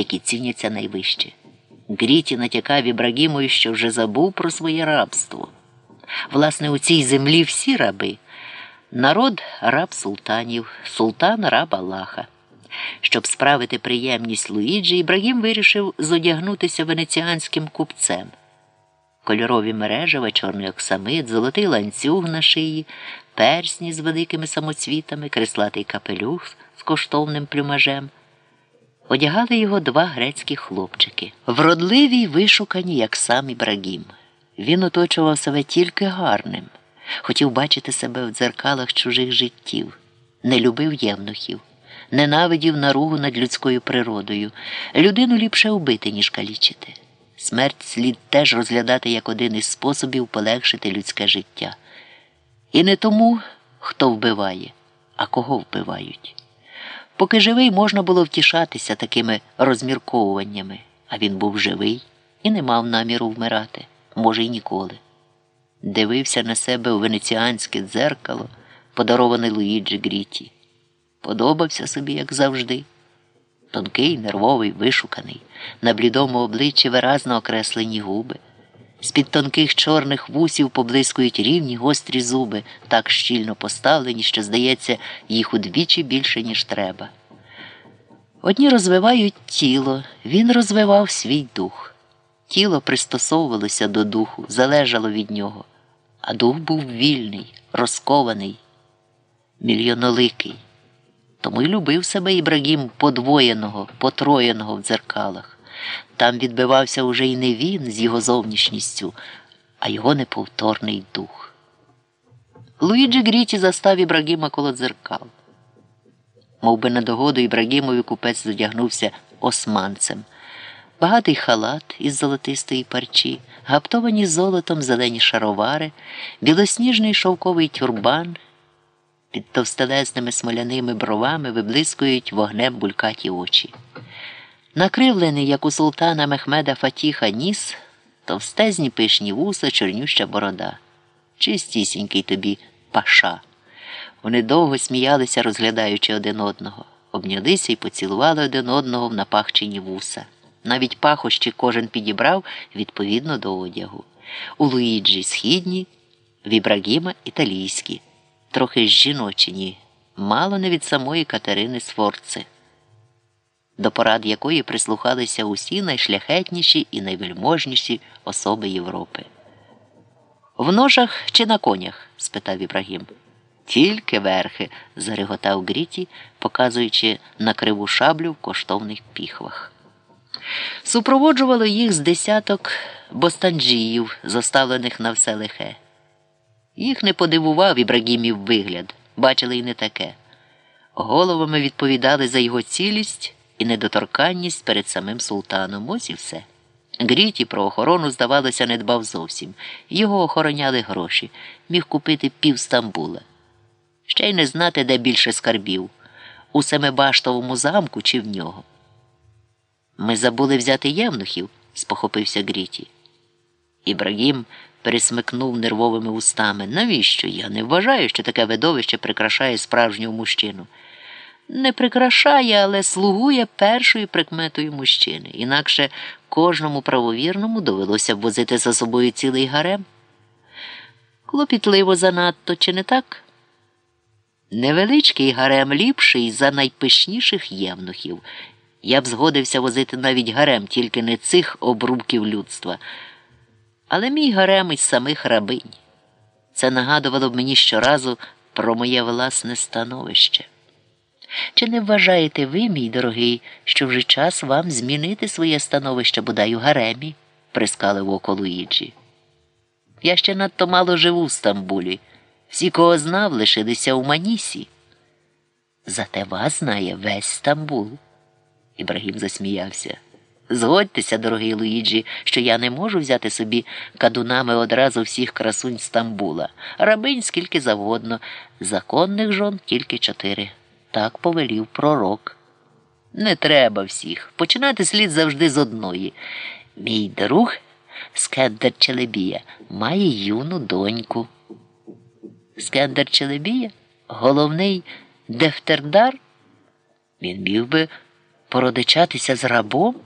які ціняться найвище. Гріті натякав Ібрагімові, що вже забув про своє рабство. Власне, у цій землі всі раби. Народ раб султанів, султан раб Аллаха. Щоб справити приємність Луїджі, Ібрагім вирішив зодягнутися венеціанським купцем. Кольорові мережева, чорний оксамит, золотий ланцюг на шиї, персні з великими самоцвітами, креслатий капелюх з коштовним плюмажем. Одягали його два грецькі хлопчики, вродливі й вишукані, як сам Ібрагім. Він оточував себе тільки гарним, хотів бачити себе в дзеркалах чужих життів, не любив євнухів, ненавидів наругу над людською природою. Людину ліпше вбити, ніж калічити. Смерть слід теж розглядати як один із способів полегшити людське життя. І не тому, хто вбиває, а кого вбивають. Поки живий можна було втішатися такими розмірковуваннями, а він був живий і не мав наміру вмирати, може, й ніколи. Дивився на себе у венеціанське дзеркало, подароване Луїджі Гріті. Подобався собі, як завжди. Тонкий, нервовий, вишуканий, на блідому обличчі виразно окреслені губи. З-під тонких чорних вусів поблискують рівні гострі зуби, так щільно поставлені, що, здається, їх удвічі більше, ніж треба. Одні розвивають тіло, він розвивав свій дух. Тіло пристосовувалося до духу, залежало від нього, а дух був вільний, розкований, мільйоноликий. Тому й любив себе Ібрагім подвоєного, потроєного в дзеркалах. Там відбивався уже й не він з його зовнішністю, а його неповторний дух. Луїджі Гріті застав Ібрагіма коло дзеркал. Мовби на догоду Ібрагімові купець задягнувся османцем. Багатий халат із золотистої парчі, гаптовані золотом зелені шаровари, білосніжний шовковий тюрбан. Під товстелезними смоляними бровами виблискують вогнем булькаті очі. Накривлений, як у султана Мехмеда Фатіха, ніс, товстезні пишні вуса, чорнюща борода. Чистісінький тобі паша. Вони довго сміялися, розглядаючи один одного, обнялися і поцілували один одного в напахчені вуса. Навіть пахощі кожен підібрав відповідно до одягу. У Луїджі східні, в Ібрагіма італійські, трохи жіночині, мало не від самої Катерини Сфорци до порад якої прислухалися усі найшляхетніші і найвельможніші особи Європи. В ножах чи на конях? спитав Ібрагім. Тільки верхи, зареготав Гріті, показуючи на криву шаблю в коштовних піхвах. Супроводжувало їх з десяток бостанджіїв, заставлених на все лихе. Їх не подивував Ібрагімів вигляд, бачили й не таке. Головами відповідали за його цілість і недоторканність перед самим султаном. Ось і все. Гріті про охорону, здавалося, не дбав зовсім. Його охороняли гроші, міг купити пів Стамбула. Ще й не знати, де більше скарбів у семибаштовому замку чи в нього. Ми забули взяти євнухів, спохопився Гріті. Ібрагім пересмикнув нервовими устами. Навіщо? Я не вважаю, що таке видовище прикрашає справжнього мужчину не прикрашає, але слугує першою прикметою мужчини. Інакше кожному правовірному довелося б возити за собою цілий гарем. Клопітливо занадто, чи не так? Невеличкий гарем ліпший за найпишніших євнухів. Я б згодився возити навіть гарем, тільки не цих обрубків людства. Але мій гарем із самих рабинь. Це нагадувало б мені щоразу про моє власне становище. Чи не вважаєте ви, мій дорогий, що вже час вам змінити своє становище бодай у гаремі? прискалив око Луїджі. Я ще надто мало живу в Стамбулі. Всі, кого знав, лишилися у Манісі. Зате вас знає весь Стамбул. Ібрагім засміявся. Згодьтеся, дорогий Луїджі, що я не можу взяти собі кадунами одразу всіх красунь Стамбула, рабинь скільки завгодно, законних жон тільки чотири. Так повелів пророк. Не треба всіх. Починати слід завжди з одної. Мій друг Скендер Челебія має юну доньку. Скендер Челебія? Головний дефтердар? Він міг би Породичатися з рабом?